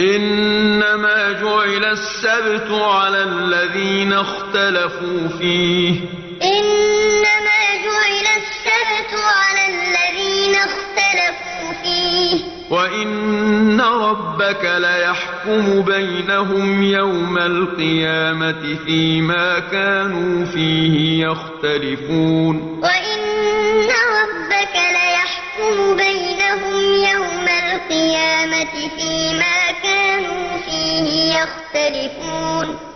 إنما جعل السبت على الذين اختلفوا فيه. إنما جعل السبت على الذين اختلفوا فيه. وإن ربك ليحكم بينهم يوم القيامة فيما كانوا فيه يختلفون. وإن ربك ليحكم بينهم يوم القيامة فيما كانوا فيه يختلفون